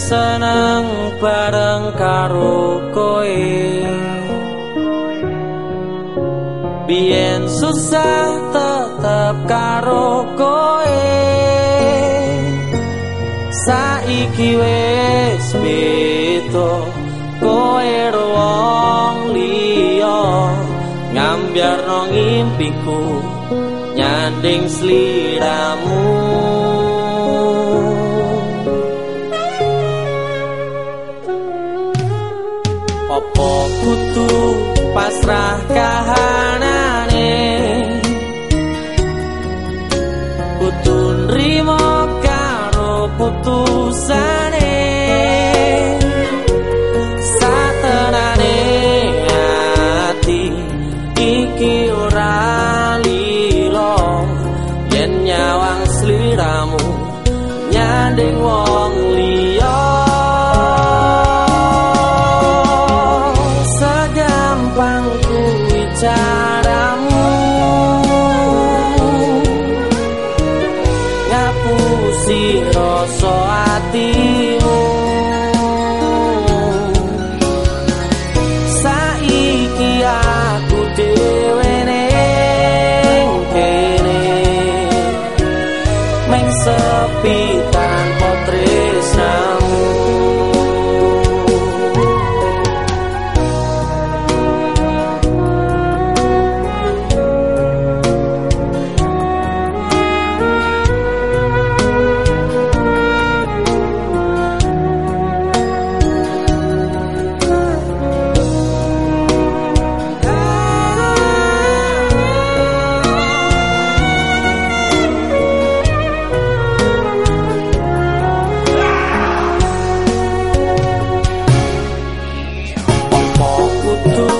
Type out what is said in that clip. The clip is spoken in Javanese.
seneng bareng karo koe. Biyen susah tetep karo koe. Saiki wis beto koe ruang liyo Ngambiar nong impiku nyanding sliramu. carcajadas. si rasa atimu. Saiki aku dewe todo.